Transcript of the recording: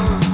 down.